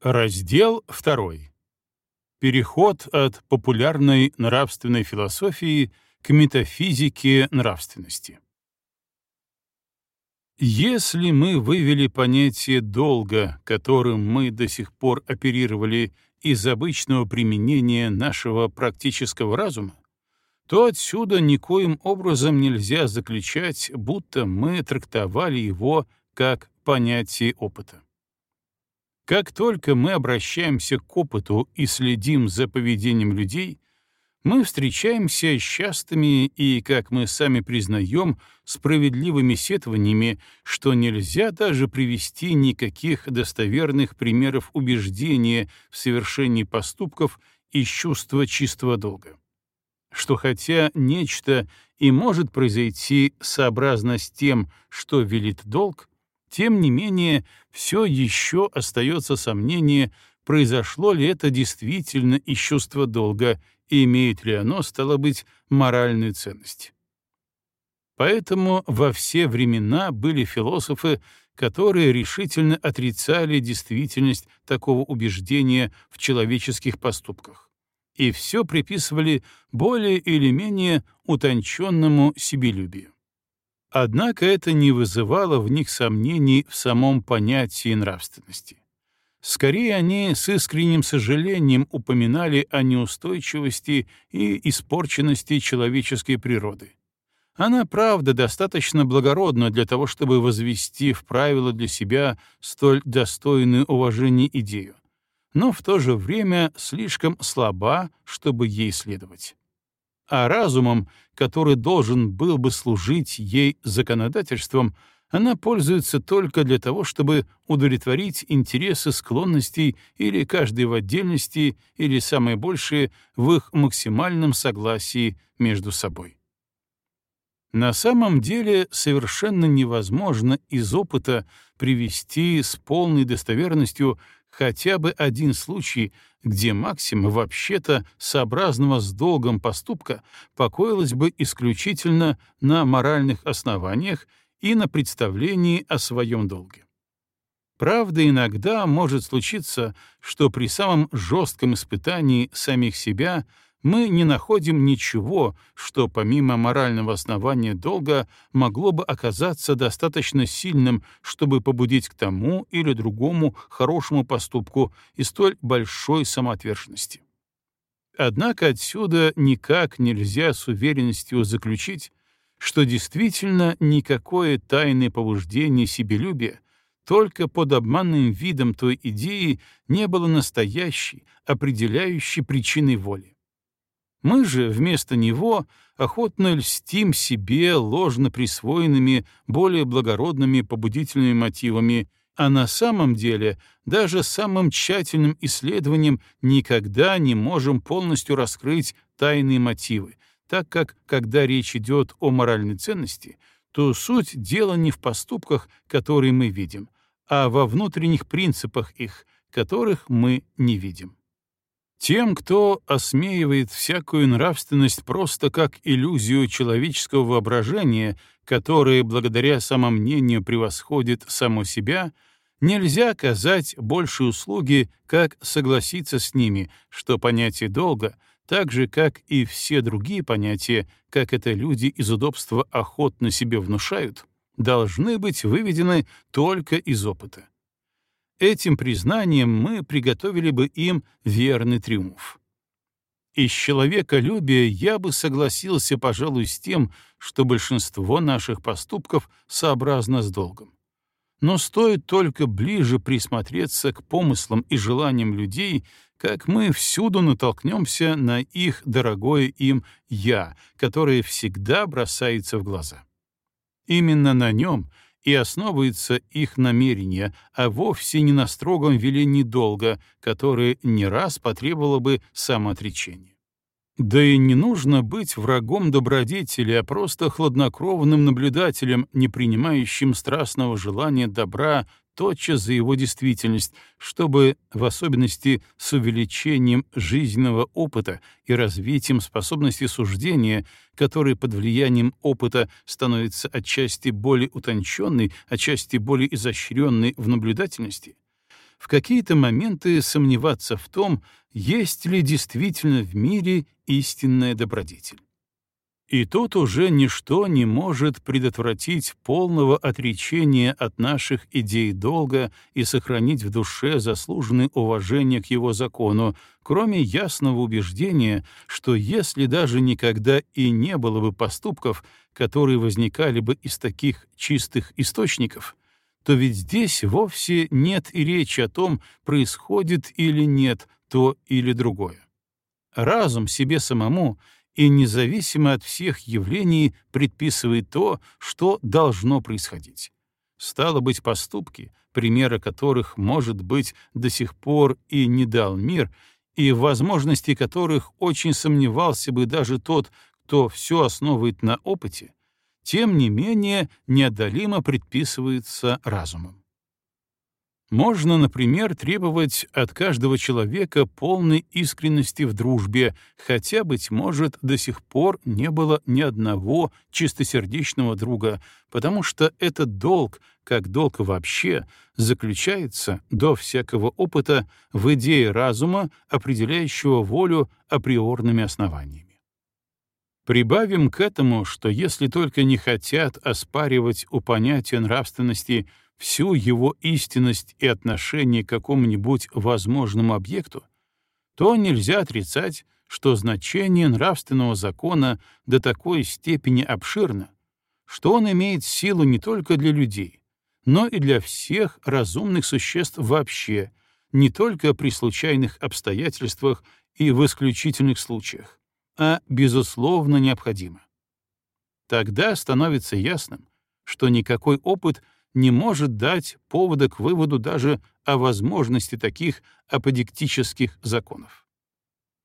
Раздел 2. Переход от популярной нравственной философии к метафизике нравственности. Если мы вывели понятие долга, которым мы до сих пор оперировали из обычного применения нашего практического разума, то отсюда никоим образом нельзя заключать, будто мы трактовали его как понятие опыта. Как только мы обращаемся к опыту и следим за поведением людей, мы встречаемся с частыми и, как мы сами признаем, справедливыми сетованиями, что нельзя даже привести никаких достоверных примеров убеждения в совершении поступков из чувства чистого долга. Что хотя нечто и может произойти сообразно с тем, что велит долг, тем не менее, все еще остается сомнение, произошло ли это действительно из чувства долга и имеет ли оно, стало быть, моральную ценность. Поэтому во все времена были философы, которые решительно отрицали действительность такого убеждения в человеческих поступках и все приписывали более или менее утонченному себелюбию. Однако это не вызывало в них сомнений в самом понятии нравственности. Скорее, они с искренним сожалением упоминали о неустойчивости и испорченности человеческой природы. Она, правда, достаточно благородна для того, чтобы возвести в правила для себя столь достойную уважения идею, но в то же время слишком слаба, чтобы ей следовать а разумом, который должен был бы служить ей законодательством, она пользуется только для того, чтобы удовлетворить интересы склонностей или каждой в отдельности, или самое большее в их максимальном согласии между собой. На самом деле совершенно невозможно из опыта привести с полной достоверностью хотя бы один случай, где максима вообще-то сообразного с долгом поступка покоилась бы исключительно на моральных основаниях и на представлении о своем долге. Правда, иногда может случиться, что при самом жестком испытании самих себя — мы не находим ничего, что помимо морального основания долга могло бы оказаться достаточно сильным, чтобы побудить к тому или другому хорошему поступку и столь большой самоотверженности. Однако отсюда никак нельзя с уверенностью заключить, что действительно никакое тайное побуждение себелюбия только под обманным видом той идеи не было настоящей, определяющей причиной воли. Мы же вместо него охотно льстим себе ложно присвоенными, более благородными побудительными мотивами, а на самом деле даже самым тщательным исследованием никогда не можем полностью раскрыть тайные мотивы, так как, когда речь идет о моральной ценности, то суть дела не в поступках, которые мы видим, а во внутренних принципах их, которых мы не видим. Тем, кто осмеивает всякую нравственность просто как иллюзию человеческого воображения, которое благодаря самомнению превосходит само себя, нельзя оказать больше услуги, как согласиться с ними, что понятие долга, так же, как и все другие понятия, как это люди из удобства охотно себе внушают, должны быть выведены только из опыта. Этим признанием мы приготовили бы им верный триумф. Из человеколюбия я бы согласился, пожалуй, с тем, что большинство наших поступков сообразно с долгом. Но стоит только ближе присмотреться к помыслам и желаниям людей, как мы всюду натолкнемся на их дорогое им «я», которое всегда бросается в глаза. Именно на нем — и основывается их намерение, а вовсе не на строгом велении долга, которое не раз потребовало бы самоотречения. Да и не нужно быть врагом добродетели, а просто хладнокровным наблюдателем, не принимающим страстного желания добра тотчас за его действительность, чтобы, в особенности с увеличением жизненного опыта и развитием способности суждения, который под влиянием опыта становится отчасти более утонченной, отчасти более изощренной в наблюдательности, в какие-то моменты сомневаться в том, есть ли действительно в мире истинная добродетель. И тут уже ничто не может предотвратить полного отречения от наших идей долга и сохранить в душе заслуженное уважение к его закону, кроме ясного убеждения, что если даже никогда и не было бы поступков, которые возникали бы из таких чистых источников, то ведь здесь вовсе нет и речи о том, происходит или нет то или другое. Разум себе самому — и независимо от всех явлений предписывает то, что должно происходить. Стало быть, поступки, примеры которых, может быть, до сих пор и не дал мир, и возможности которых очень сомневался бы даже тот, кто все основывает на опыте, тем не менее неодолимо предписывается разумом. Можно, например, требовать от каждого человека полной искренности в дружбе, хотя, быть может, до сих пор не было ни одного чистосердечного друга, потому что этот долг, как долг вообще, заключается, до всякого опыта, в идее разума, определяющего волю априорными основаниями. Прибавим к этому, что если только не хотят оспаривать у понятия нравственности всю его истинность и отношение к какому-нибудь возможному объекту, то нельзя отрицать, что значение нравственного закона до такой степени обширно, что он имеет силу не только для людей, но и для всех разумных существ вообще, не только при случайных обстоятельствах и в исключительных случаях, а безусловно необходимо. Тогда становится ясным, что никакой опыт — не может дать повода к выводу даже о возможности таких аподектических законов.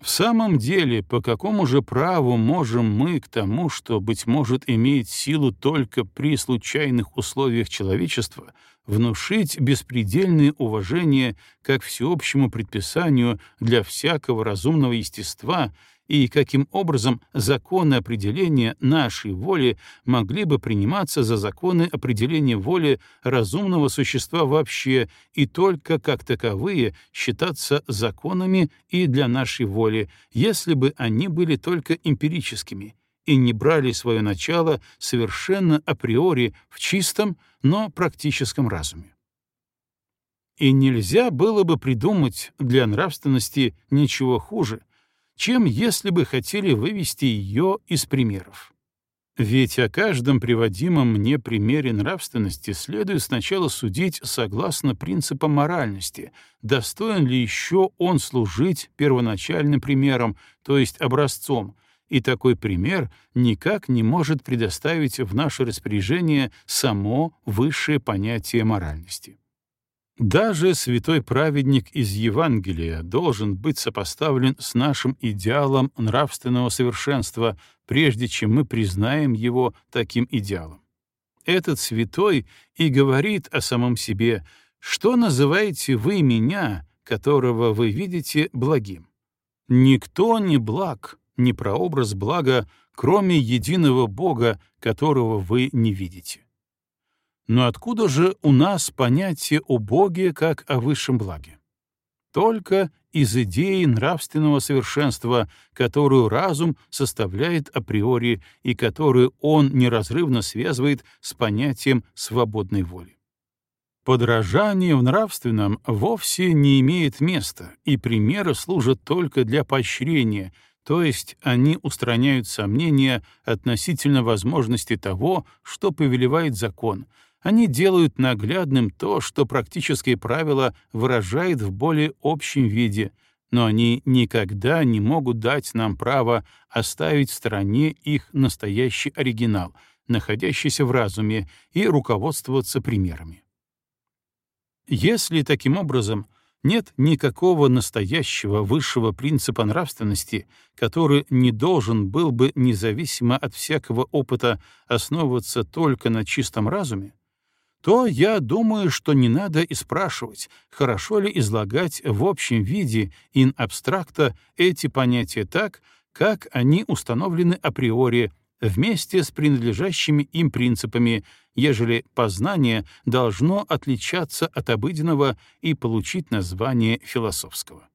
В самом деле, по какому же праву можем мы к тому, что, быть может, имеет силу только при случайных условиях человечества, внушить беспредельное уважение как всеобщему предписанию для всякого разумного естества и каким образом законы определения нашей воли могли бы приниматься за законы определения воли разумного существа вообще и только как таковые считаться законами и для нашей воли, если бы они были только эмпирическими и не брали свое начало совершенно априори в чистом, но практическом разуме. И нельзя было бы придумать для нравственности ничего хуже — чем если бы хотели вывести ее из примеров. Ведь о каждом приводимом мне примере нравственности следует сначала судить согласно принципам моральности, достоин ли еще он служить первоначальным примером, то есть образцом, и такой пример никак не может предоставить в наше распоряжение само высшее понятие моральности. Даже святой праведник из Евангелия должен быть сопоставлен с нашим идеалом нравственного совершенства, прежде чем мы признаем его таким идеалом. Этот святой и говорит о самом себе, что называете вы меня, которого вы видите благим. Никто не благ, не прообраз блага, кроме единого Бога, которого вы не видите. Но откуда же у нас понятие о Боге как о высшем благе? Только из идеи нравственного совершенства, которую разум составляет априори и которую он неразрывно связывает с понятием свободной воли. Подражание в нравственном вовсе не имеет места, и примеры служат только для поощрения, то есть они устраняют сомнения относительно возможности того, что повелевает закон, они делают наглядным то, что практическое правило выражает в более общем виде, но они никогда не могут дать нам право оставить в стороне их настоящий оригинал, находящийся в разуме, и руководствоваться примерами. Если таким образом нет никакого настоящего высшего принципа нравственности, который не должен был бы независимо от всякого опыта основываться только на чистом разуме, то я думаю, что не надо и спрашивать, хорошо ли излагать в общем виде ин абстракта эти понятия так, как они установлены априори, вместе с принадлежащими им принципами, ежели познание должно отличаться от обыденного и получить название философского.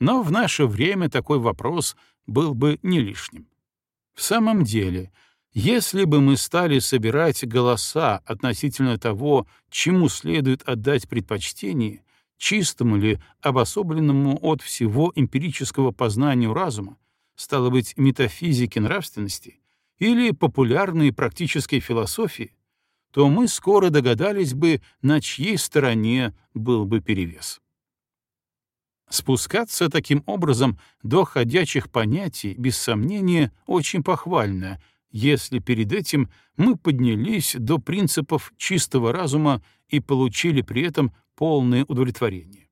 Но в наше время такой вопрос был бы не лишним. В самом деле, если бы мы стали собирать голоса относительно того, чему следует отдать предпочтение, чистому ли, обособленному от всего эмпирического познанию разума, стало быть, метафизики нравственности, или популярной практической философии, то мы скоро догадались бы, на чьей стороне был бы перевес. Спускаться таким образом до ходячих понятий, без сомнения, очень похвально, если перед этим мы поднялись до принципов чистого разума и получили при этом полное удовлетворение.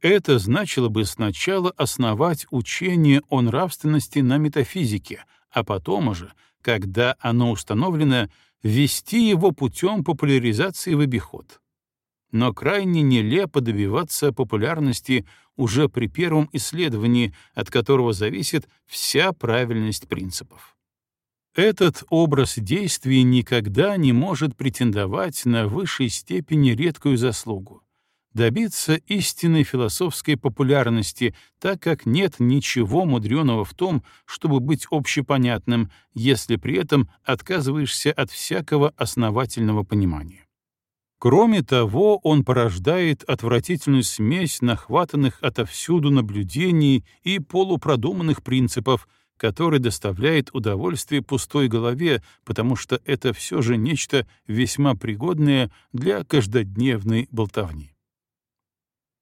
Это значило бы сначала основать учение о нравственности на метафизике, а потом уже, когда оно установлено, ввести его путем популяризации в обиход. Но крайне нелепо добиваться популярности уже при первом исследовании, от которого зависит вся правильность принципов. Этот образ действий никогда не может претендовать на высшей степени редкую заслугу добиться истинной философской популярности, так как нет ничего мудреного в том, чтобы быть общепонятным, если при этом отказываешься от всякого основательного понимания. Кроме того, он порождает отвратительную смесь нахватанных отовсюду наблюдений и полупродуманных принципов, который доставляет удовольствие пустой голове, потому что это все же нечто весьма пригодное для каждодневной болтовни.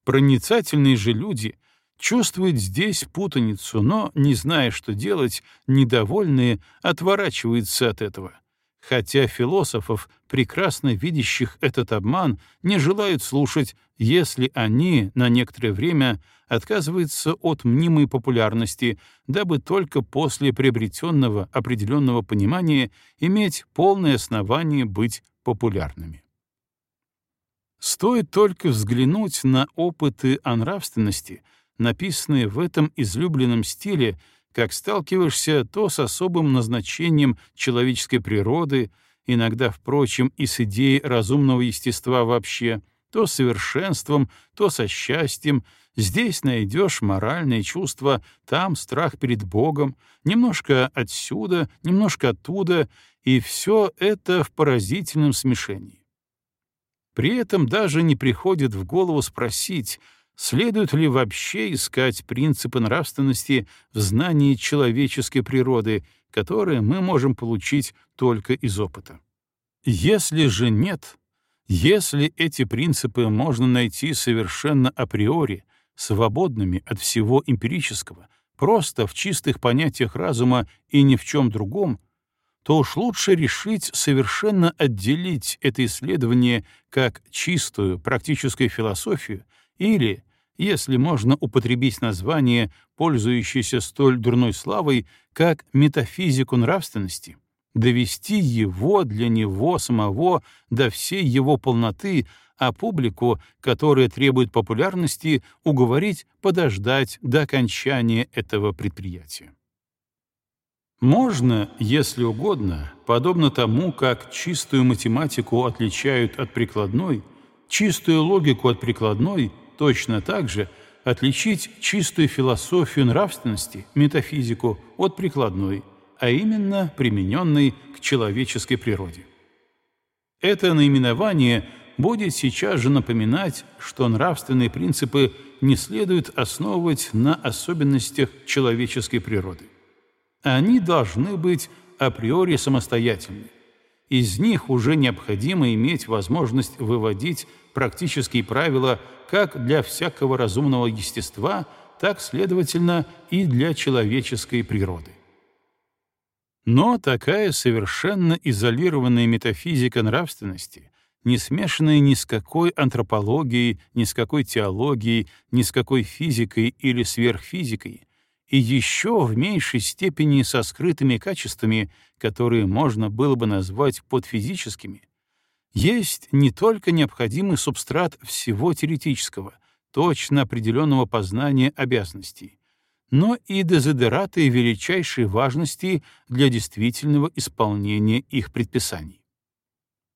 Проницательные же люди чувствуют здесь путаницу, но, не зная, что делать, недовольные отворачиваются от этого. Хотя философов, прекрасно видящих этот обман, не желают слушать, если они на некоторое время отказываются от мнимой популярности, дабы только после приобретенного определенного понимания иметь полное основание быть популярными. Стоит только взглянуть на опыты о нравственности, написанные в этом излюбленном стиле, как сталкиваешься то с особым назначением человеческой природы, иногда, впрочем, и с идеей разумного естества вообще, то с совершенством, то со счастьем, здесь найдешь моральные чувства, там страх перед Богом, немножко отсюда, немножко оттуда, и все это в поразительном смешении. При этом даже не приходит в голову спросить, следует ли вообще искать принципы нравственности в знании человеческой природы, которые мы можем получить только из опыта. Если же нет, если эти принципы можно найти совершенно априори, свободными от всего эмпирического, просто в чистых понятиях разума и ни в чем другом, то уж лучше решить совершенно отделить это исследование как чистую практическую философию или, если можно употребить название, пользующееся столь дурной славой, как метафизику нравственности, довести его для него самого до всей его полноты, а публику, которая требует популярности, уговорить подождать до окончания этого предприятия. Можно, если угодно, подобно тому, как чистую математику отличают от прикладной, чистую логику от прикладной, точно так же отличить чистую философию нравственности, метафизику, от прикладной, а именно примененной к человеческой природе. Это наименование будет сейчас же напоминать, что нравственные принципы не следует основывать на особенностях человеческой природы. Они должны быть априори самостоятельны. Из них уже необходимо иметь возможность выводить практические правила как для всякого разумного естества, так, следовательно, и для человеческой природы. Но такая совершенно изолированная метафизика нравственности, не смешанная ни с какой антропологией, ни с какой теологией, ни с какой физикой или сверхфизикой, и еще в меньшей степени со скрытыми качествами, которые можно было бы назвать подфизическими, есть не только необходимый субстрат всего теоретического, точно определенного познания обязанностей, но и дезодераты величайшей важности для действительного исполнения их предписаний.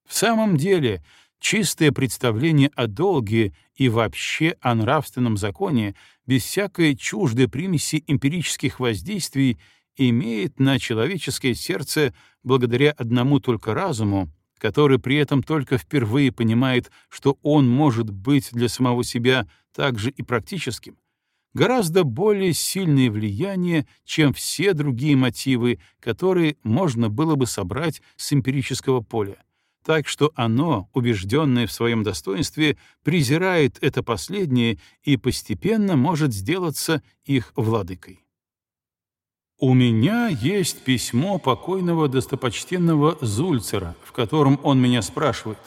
В самом деле, чистое представление о долге и вообще о нравственном законе без всякой чуждой примеси эмпирических воздействий имеет на человеческое сердце благодаря одному только разуму, который при этом только впервые понимает, что он может быть для самого себя также и практическим, гораздо более сильное влияние, чем все другие мотивы, которые можно было бы собрать с эмпирического поля, так что оно, убежденное в своем достоинстве, презирает это последнее и постепенно может сделаться их владыкой. У меня есть письмо покойного достопочтенного Зульцера, в котором он меня спрашивает,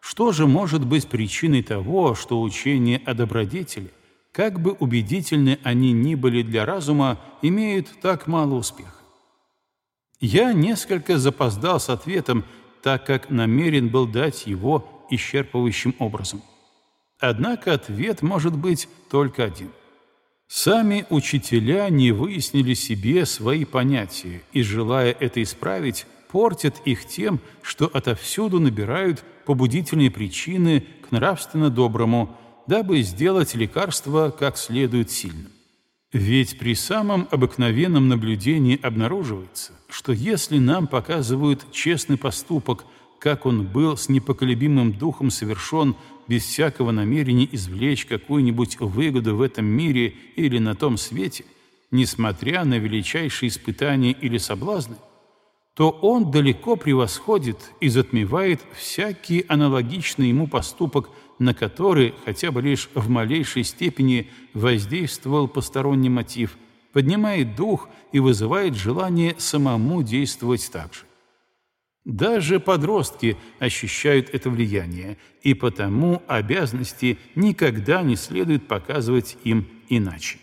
что же может быть причиной того, что учение о добродетели, как бы убедительны они ни были для разума, имеют так мало успеха? Я несколько запоздал с ответом, так как намерен был дать его исчерпывающим образом. Однако ответ может быть только один. Сами учителя не выяснили себе свои понятия и, желая это исправить, портят их тем, что отовсюду набирают побудительные причины к нравственно доброму, дабы сделать лекарство как следует сильным. Ведь при самом обыкновенном наблюдении обнаруживается, что если нам показывают честный поступок, как он был с непоколебимым духом совершен без всякого намерения извлечь какую-нибудь выгоду в этом мире или на том свете, несмотря на величайшие испытания или соблазны, то он далеко превосходит и затмевает всякий аналогичный ему поступок на который хотя бы лишь в малейшей степени воздействовал посторонний мотив, поднимает дух и вызывает желание самому действовать так же. Даже подростки ощущают это влияние, и потому обязанности никогда не следует показывать им иначе.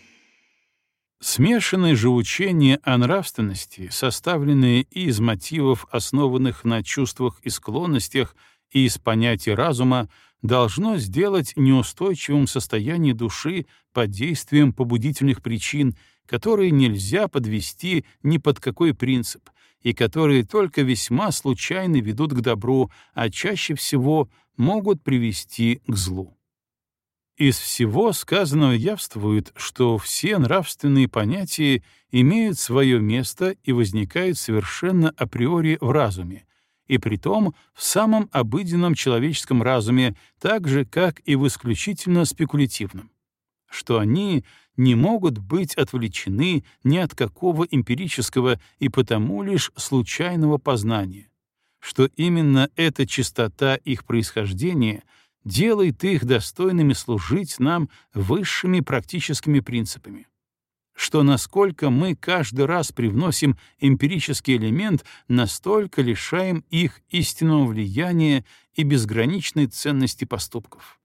Смешанное же учение о нравственности, составленное из мотивов, основанных на чувствах и склонностях, и из понятия разума, должно сделать неустойчивым состояние души под действием побудительных причин, которые нельзя подвести ни под какой принцип, и которые только весьма случайно ведут к добру, а чаще всего могут привести к злу. Из всего сказанного явствует, что все нравственные понятия имеют свое место и возникают совершенно априори в разуме, и притом в самом обыденном человеческом разуме, так же, как и в исключительно спекулятивном, что они не могут быть отвлечены ни от какого эмпирического и потому лишь случайного познания, что именно эта чистота их происхождения делает их достойными служить нам высшими практическими принципами что насколько мы каждый раз привносим эмпирический элемент, настолько лишаем их истинного влияния и безграничной ценности поступков.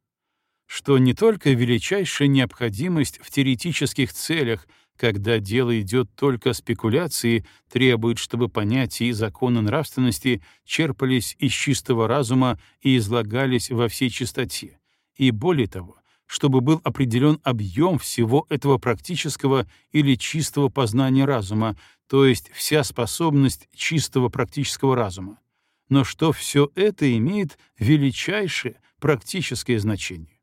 Что не только величайшая необходимость в теоретических целях, когда дело идет только о спекуляции, требует, чтобы понятия и законы нравственности черпались из чистого разума и излагались во всей чистоте. И более того, чтобы был определен объем всего этого практического или чистого познания разума, то есть вся способность чистого практического разума, но что все это имеет величайшее практическое значение.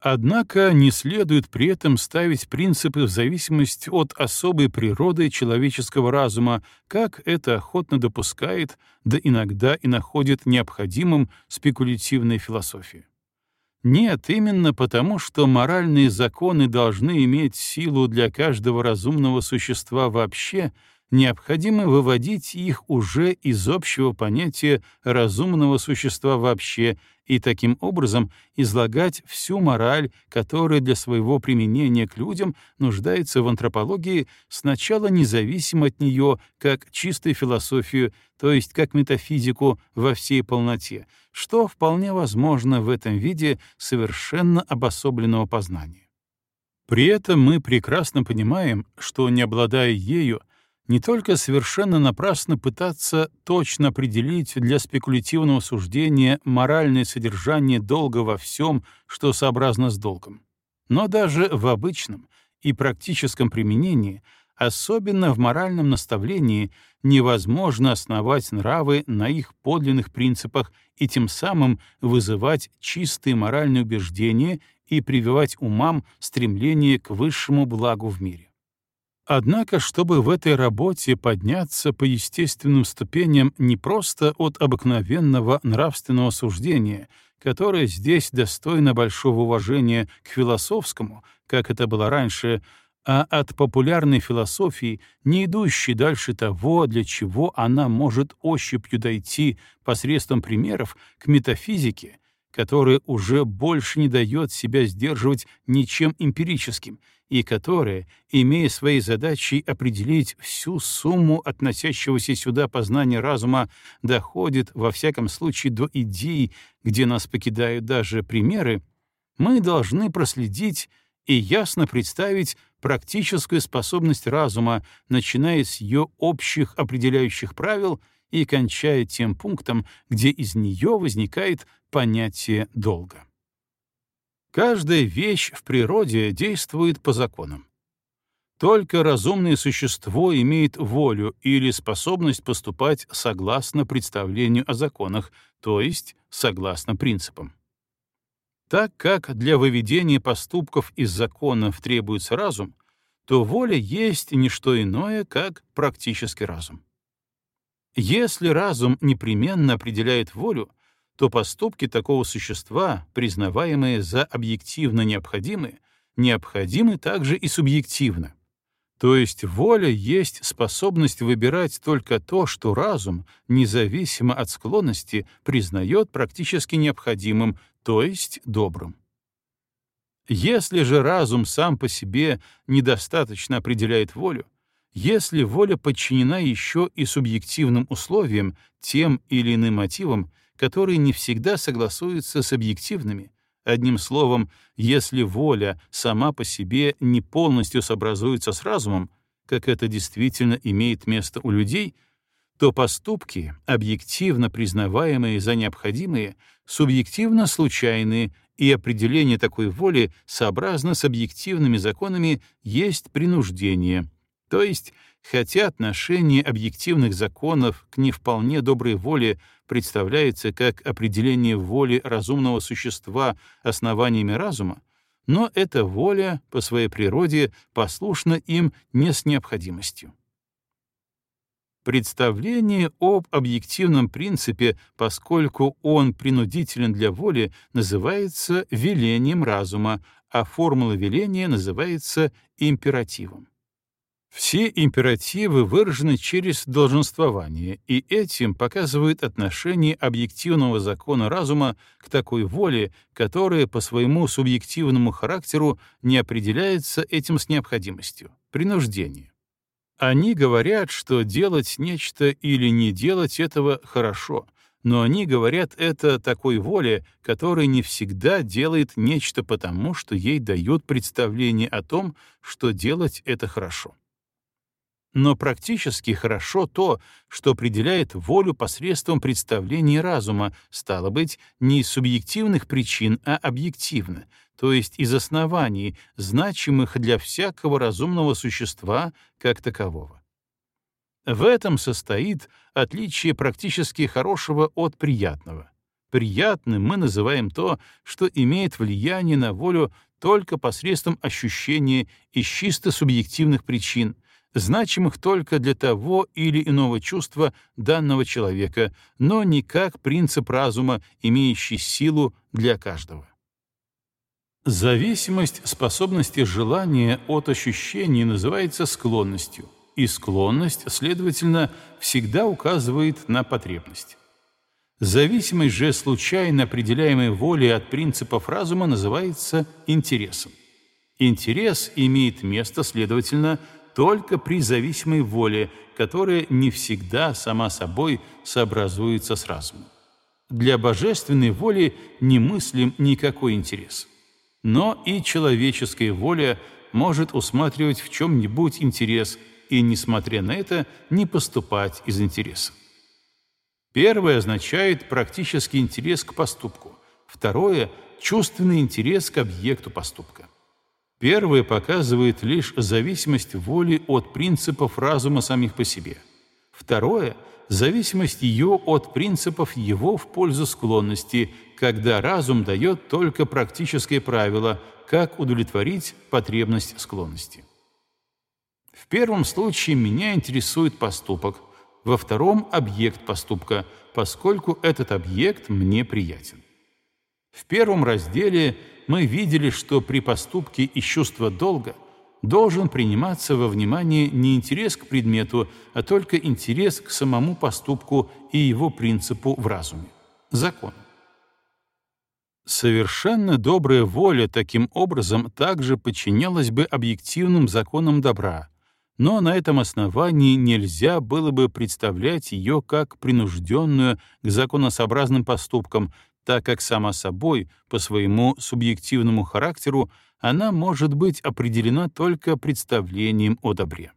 Однако не следует при этом ставить принципы в зависимости от особой природы человеческого разума, как это охотно допускает, да иногда и находит необходимым спекулятивная философия. Нет, именно потому, что моральные законы должны иметь силу для каждого разумного существа вообще, необходимо выводить их уже из общего понятия разумного существа вообще и таким образом излагать всю мораль, которая для своего применения к людям нуждается в антропологии, сначала независимо от нее, как чистой философию, то есть как метафизику во всей полноте, что вполне возможно в этом виде совершенно обособленного познания. При этом мы прекрасно понимаем, что, не обладая ею, не только совершенно напрасно пытаться точно определить для спекулятивного суждения моральное содержание долга во всем, что сообразно с долгом, но даже в обычном и практическом применении, особенно в моральном наставлении, невозможно основать нравы на их подлинных принципах и тем самым вызывать чистые моральные убеждения и прививать умам стремление к высшему благу в мире. Однако, чтобы в этой работе подняться по естественным ступеням не просто от обыкновенного нравственного суждения, которое здесь достойно большого уважения к философскому, как это было раньше, а от популярной философии, не идущей дальше того, для чего она может ощупью дойти посредством примеров к метафизике, которая уже больше не дает себя сдерживать ничем эмпирическим и которая, имея своей задачей определить всю сумму относящегося сюда познания разума, доходит, во всяком случае, до идей, где нас покидают даже примеры, мы должны проследить и ясно представить практическую способность разума, начиная с ее общих определяющих правил и кончая тем пунктом, где из нее возникает понятие долга. Каждая вещь в природе действует по законам. Только разумное существо имеет волю или способность поступать согласно представлению о законах, то есть согласно принципам. Так как для выведения поступков из законов требуется разум, то воля есть не что иное, как практический разум. Если разум непременно определяет волю, то поступки такого существа, признаваемые за объективно необходимые, необходимы также и субъективно. То есть воля есть способность выбирать только то, что разум, независимо от склонности, признает практически необходимым, то есть добрым. Если же разум сам по себе недостаточно определяет волю, если воля подчинена еще и субъективным условиям, тем или иным мотивам, которые не всегда согласуются с объективными, одним словом, если воля сама по себе не полностью сообразуется с разумом, как это действительно имеет место у людей — то поступки, объективно признаваемые за необходимые, субъективно случайные, и определение такой воли сообразно с объективными законами есть принуждение, то есть хотя отношение объективных законов к не вполне доброй воле представляется как определение воли разумного существа основаниями разума, но эта воля по своей природе послушна им не с необходимостью. Представление об объективном принципе, поскольку он принудителен для воли, называется велением разума, а формула веления называется императивом. Все императивы выражены через долженствование, и этим показывают отношение объективного закона разума к такой воле, которая по своему субъективному характеру не определяется этим с необходимостью — принуждение. Они говорят, что делать нечто или не делать этого хорошо, но они говорят это такой воле, которая не всегда делает нечто потому, что ей дают представление о том, что делать это хорошо. Но практически хорошо то, что определяет волю посредством представления разума, стало быть, не из субъективных причин, а объективно, то есть из оснований, значимых для всякого разумного существа как такового. В этом состоит отличие практически хорошего от приятного. Приятным мы называем то, что имеет влияние на волю только посредством ощущения из чисто субъективных причин, значимых только для того или иного чувства данного человека, но не как принцип разума, имеющий силу для каждого. Зависимость способности желания от ощущений называется склонностью, и склонность, следовательно, всегда указывает на потребность. Зависимость же случайно определяемой воли от принципов разума называется интересом. Интерес имеет место, следовательно, только при зависимой воле, которая не всегда сама собой сообразуется с разумом. Для божественной воли не мыслим никакой интерес но и человеческая воля может усматривать в чем-нибудь интерес и, несмотря на это, не поступать из интереса. Первое означает практический интерес к поступку, второе — чувственный интерес к объекту поступка. Первое показывает лишь зависимость воли от принципов разума самих по себе. Второе — зависимость ее от принципов его в пользу склонности, когда разум дает только практическое правило, как удовлетворить потребность склонности. В первом случае меня интересует поступок, во втором — объект поступка, поскольку этот объект мне приятен. В первом разделе мы видели, что при поступке из чувства долга должен приниматься во внимание не интерес к предмету, а только интерес к самому поступку и его принципу в разуме — закону. Совершенно добрая воля таким образом также подчинялась бы объективным законам добра, но на этом основании нельзя было бы представлять ее как принужденную к законосообразным поступкам, так как сама собой, по своему субъективному характеру, она может быть определена только представлением о добре.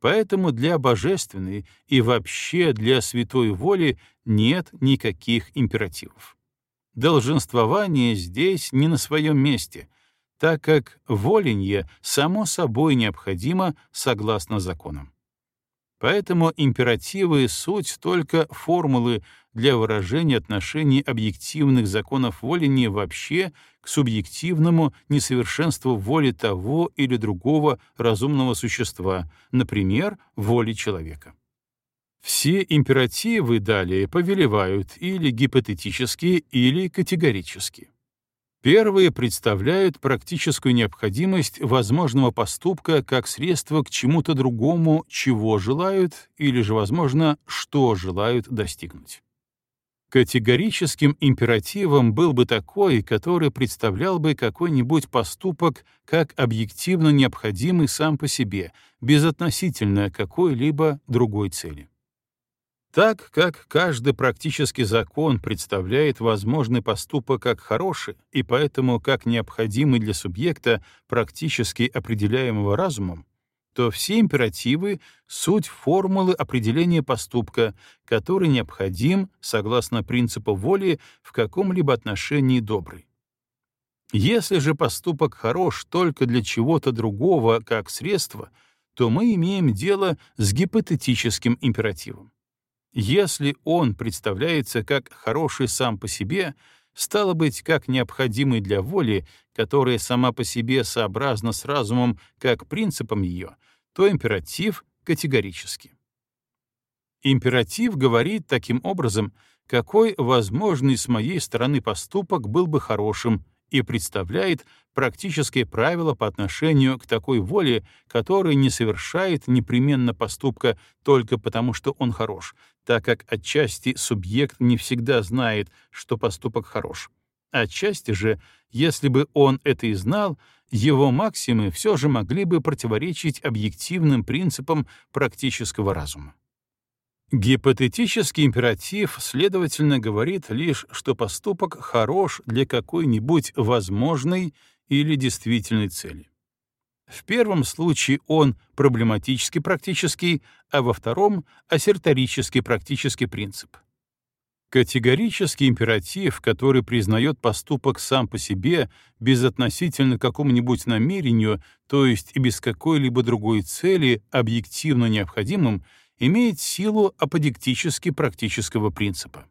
Поэтому для божественной и вообще для святой воли нет никаких императивов долженствование здесь не на своем месте, так как воленье само собой необходимо согласно законам. Поэтому императивы — суть только формулы для выражения отношений объективных законов воленья вообще к субъективному несовершенству воли того или другого разумного существа, например, воли человека. Все императивы далее повелевают или гипотетически, или категорически. Первые представляют практическую необходимость возможного поступка как средство к чему-то другому, чего желают, или же, возможно, что желают достигнуть. Категорическим императивом был бы такой, который представлял бы какой-нибудь поступок как объективно необходимый сам по себе, безотносительно какой-либо другой цели. Так как каждый практический закон представляет возможный поступок как хороший и поэтому как необходимый для субъекта, практически определяемого разумом, то все императивы — суть формулы определения поступка, который необходим, согласно принципу воли, в каком-либо отношении добрый. Если же поступок хорош только для чего-то другого, как средство, то мы имеем дело с гипотетическим императивом. Если он представляется как хороший сам по себе, стало быть, как необходимый для воли, которая сама по себе сообразна с разумом как принципом ее, то императив категорически. Императив говорит таким образом, какой возможный с моей стороны поступок был бы хорошим и представляет практические правила по отношению к такой воле, которая не совершает непременно поступка только потому, что он хорош, так как отчасти субъект не всегда знает, что поступок хорош. Отчасти же, если бы он это и знал, его максимы все же могли бы противоречить объективным принципам практического разума. Гипотетический императив, следовательно, говорит лишь, что поступок хорош для какой-нибудь возможной или действительной цели. В первом случае он проблематически практический, а во втором — ассерторический практический принцип. Категорический императив, который признает поступок сам по себе, безотносительно какому-нибудь намерению, то есть и без какой-либо другой цели, объективно необходимым, имеет силу аподектически практического принципа.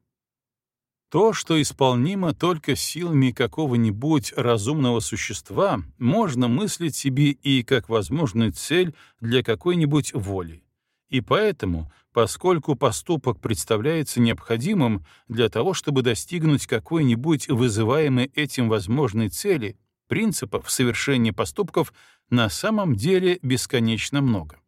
То, что исполнимо только силами какого-нибудь разумного существа, можно мыслить себе и как возможную цель для какой-нибудь воли. И поэтому, поскольку поступок представляется необходимым для того, чтобы достигнуть какой-нибудь вызываемой этим возможной цели, принципов совершения поступков на самом деле бесконечно много.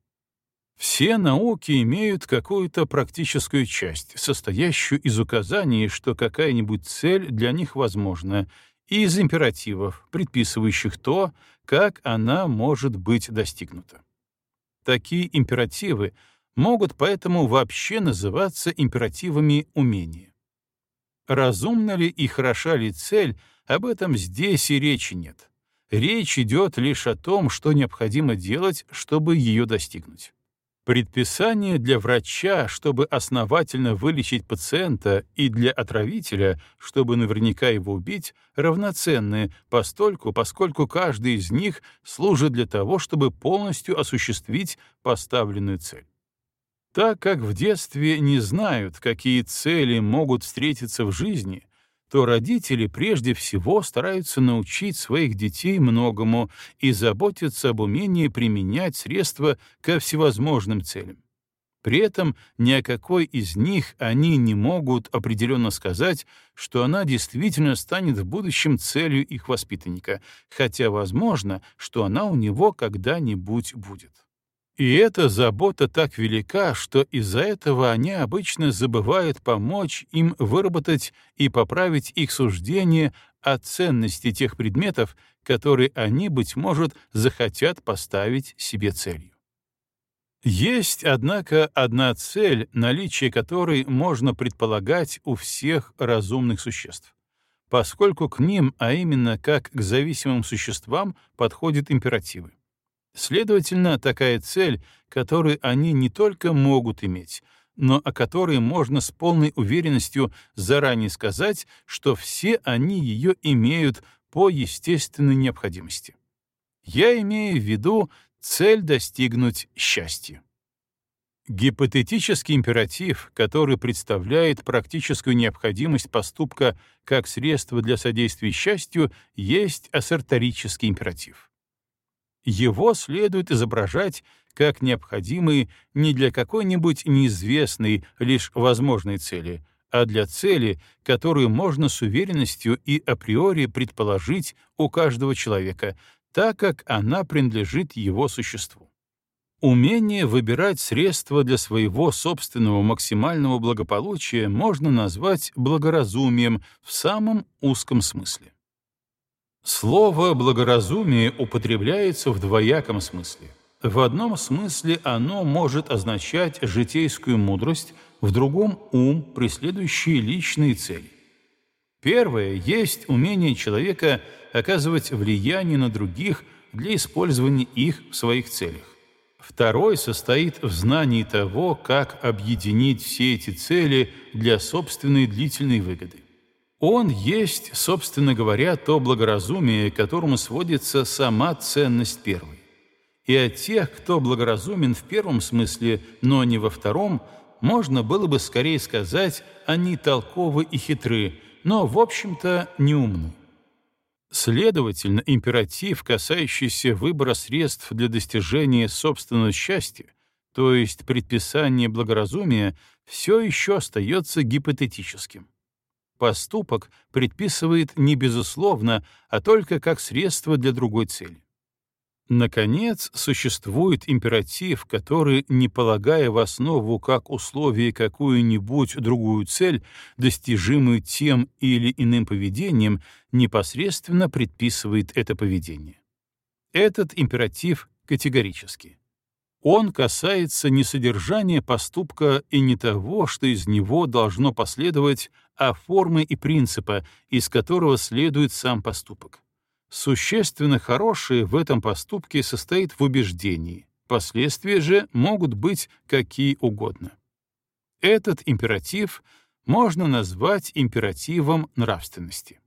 Все науки имеют какую-то практическую часть, состоящую из указаний, что какая-нибудь цель для них возможна, и из императивов, предписывающих то, как она может быть достигнута. Такие императивы могут поэтому вообще называться императивами умения. Разумна ли и хороша ли цель, об этом здесь и речи нет. Речь идет лишь о том, что необходимо делать, чтобы ее достигнуть. Предписание для врача, чтобы основательно вылечить пациента, и для отравителя, чтобы наверняка его убить, равноценны, постольку, поскольку каждый из них служит для того, чтобы полностью осуществить поставленную цель. Так как в детстве не знают, какие цели могут встретиться в жизни, то родители прежде всего стараются научить своих детей многому и заботятся об умении применять средства ко всевозможным целям. При этом ни о какой из них они не могут определенно сказать, что она действительно станет в будущем целью их воспитанника, хотя возможно, что она у него когда-нибудь будет. И эта забота так велика, что из-за этого они обычно забывают помочь им выработать и поправить их суждение о ценности тех предметов, которые они, быть может, захотят поставить себе целью. Есть, однако, одна цель, наличие которой можно предполагать у всех разумных существ, поскольку к ним, а именно как к зависимым существам, подходят императивы. Следовательно, такая цель, которую они не только могут иметь, но о которой можно с полной уверенностью заранее сказать, что все они ее имеют по естественной необходимости. Я имею в виду цель достигнуть счастья. Гипотетический императив, который представляет практическую необходимость поступка как средство для содействия счастью, есть ассерторический императив. Его следует изображать как необходимый не для какой-нибудь неизвестной, лишь возможной цели, а для цели, которую можно с уверенностью и априори предположить у каждого человека, так как она принадлежит его существу. Умение выбирать средства для своего собственного максимального благополучия можно назвать благоразумием в самом узком смысле. Слово «благоразумие» употребляется в двояком смысле. В одном смысле оно может означать житейскую мудрость, в другом — ум, преследующий личные цели. Первое есть умение человека оказывать влияние на других для использования их в своих целях. Второй состоит в знании того, как объединить все эти цели для собственной длительной выгоды. Он есть, собственно говоря, то благоразумие, которому сводится сама ценность первой. И от тех, кто благоразумен в первом смысле, но не во втором, можно было бы скорее сказать, они толковы и хитры, но, в общем-то, не умны. Следовательно, императив, касающийся выбора средств для достижения собственного счастья, то есть предписание благоразумия, все еще остается гипотетическим. Поступок предписывает не безусловно, а только как средство для другой цели. Наконец, существует императив, который, не полагая в основу как условие какую-нибудь другую цель, достижимую тем или иным поведением, непосредственно предписывает это поведение. Этот императив категорический. Он касается не содержания поступка и не того, что из него должно последовать, а формы и принципа, из которого следует сам поступок. Существенно хорошее в этом поступке состоит в убеждении, последствия же могут быть какие угодно. Этот императив можно назвать императивом нравственности.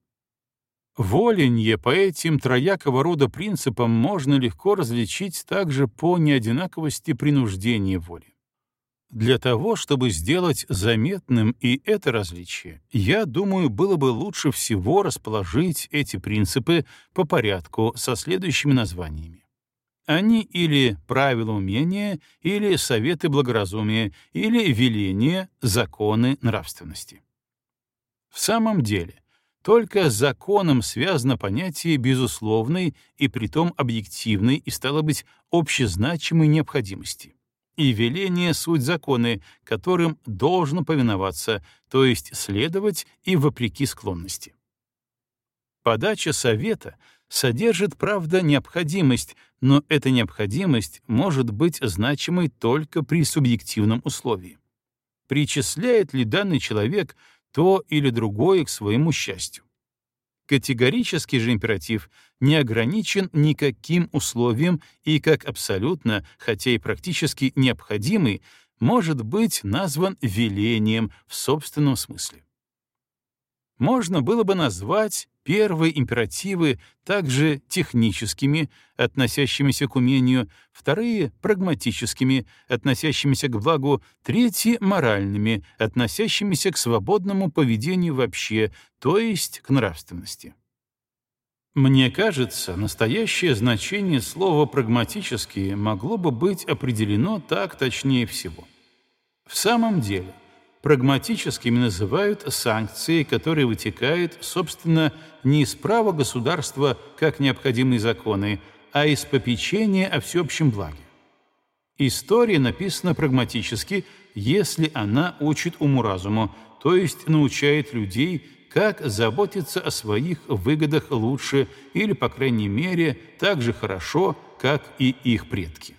Воленье по этим троякого рода принципам можно легко различить также по неодинаковости принуждения воли. Для того, чтобы сделать заметным и это различие, я думаю, было бы лучше всего расположить эти принципы по порядку со следующими названиями. Они или правила умения, или советы благоразумия, или веления, законы нравственности. В самом деле, только законом связано понятие безусловной и притом объективной и, стало быть, общезначимой необходимости. И веление — суть законы, которым должно повиноваться, то есть следовать и вопреки склонности. Подача совета содержит, правда, необходимость, но эта необходимость может быть значимой только при субъективном условии. Причисляет ли данный человек то или другое к своему счастью. Категорический же императив не ограничен никаким условием и как абсолютно, хотя и практически необходимый, может быть назван велением в собственном смысле. Можно было бы назвать первые императивы также техническими, относящимися к умению, вторые — прагматическими, относящимися к благу, третьи — моральными, относящимися к свободному поведению вообще, то есть к нравственности. Мне кажется, настоящее значение слова «прагматические» могло бы быть определено так точнее всего. В самом деле, прагматическими называют санкции, которые вытекают, собственно, не из права государства как необходимые законы, а из попечения о всеобщем благе. История написана прагматически, если она учит уму-разуму, то есть научает людей, как заботиться о своих выгодах лучше или, по крайней мере, так же хорошо, как и их предки.